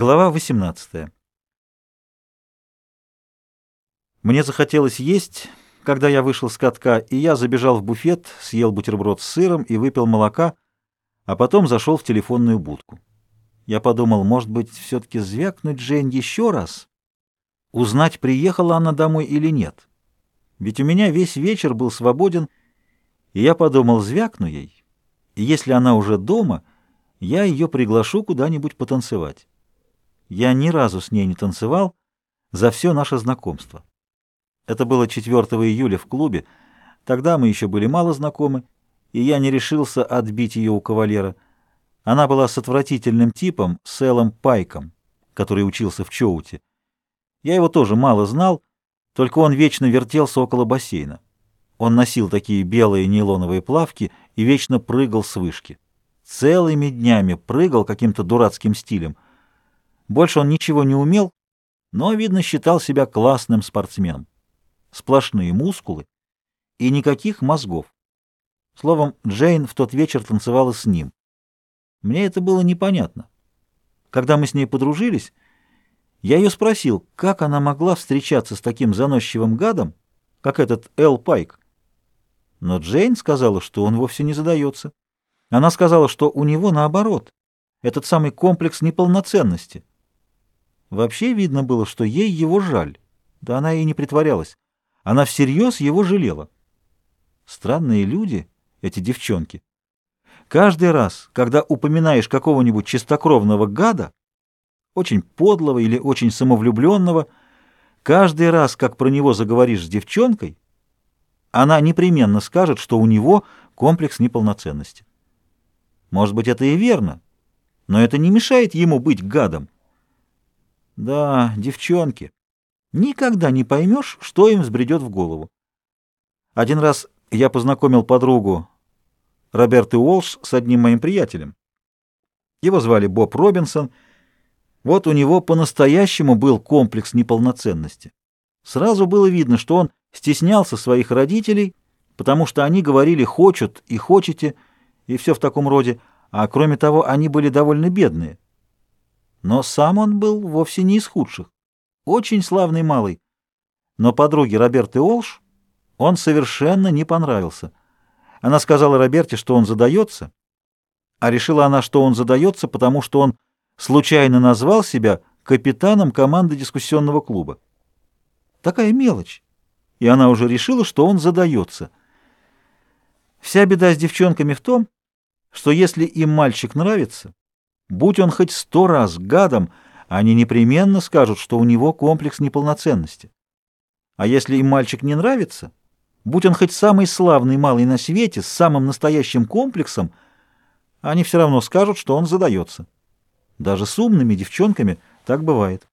Глава 18. Мне захотелось есть, когда я вышел с катка, и я забежал в буфет, съел бутерброд с сыром и выпил молока, а потом зашел в телефонную будку. Я подумал, может быть, все-таки звякнуть Жень еще раз? Узнать, приехала она домой или нет. Ведь у меня весь вечер был свободен, и я подумал, звякну ей, и если она уже дома, я ее приглашу куда-нибудь потанцевать. Я ни разу с ней не танцевал за все наше знакомство. Это было 4 июля в клубе. Тогда мы еще были мало знакомы, и я не решился отбить ее у кавалера. Она была с отвратительным типом, Сэлом Пайком, который учился в Чоуте. Я его тоже мало знал, только он вечно вертелся около бассейна. Он носил такие белые нейлоновые плавки и вечно прыгал с вышки. Целыми днями прыгал каким-то дурацким стилем — больше он ничего не умел, но, видно, считал себя классным спортсменом. Сплошные мускулы и никаких мозгов. Словом, Джейн в тот вечер танцевала с ним. Мне это было непонятно. Когда мы с ней подружились, я ее спросил, как она могла встречаться с таким заносчивым гадом, как этот Эл Пайк. Но Джейн сказала, что он вовсе не задается. Она сказала, что у него наоборот, этот самый комплекс неполноценности — Вообще видно было, что ей его жаль. Да она и не притворялась. Она всерьез его жалела. Странные люди, эти девчонки. Каждый раз, когда упоминаешь какого-нибудь чистокровного гада, очень подлого или очень самовлюбленного, каждый раз, как про него заговоришь с девчонкой, она непременно скажет, что у него комплекс неполноценности. Может быть, это и верно, но это не мешает ему быть гадом. Да, девчонки. Никогда не поймешь, что им взбредет в голову. Один раз я познакомил подругу Роберты Уолш с одним моим приятелем. Его звали Боб Робинсон. Вот у него по-настоящему был комплекс неполноценности. Сразу было видно, что он стеснялся своих родителей, потому что они говорили «хочут» и «хочете», и все в таком роде, а кроме того, они были довольно бедные. Но сам он был вовсе не из худших. Очень славный малый. Но подруге Роберты Олш он совершенно не понравился. Она сказала Роберте, что он задается, а решила она, что он задается, потому что он случайно назвал себя капитаном команды дискуссионного клуба. Такая мелочь. И она уже решила, что он задается. Вся беда с девчонками в том, что если им мальчик нравится, Будь он хоть сто раз гадом, они непременно скажут, что у него комплекс неполноценности. А если им мальчик не нравится, будь он хоть самый славный малый на свете, с самым настоящим комплексом, они все равно скажут, что он задается. Даже с умными девчонками так бывает.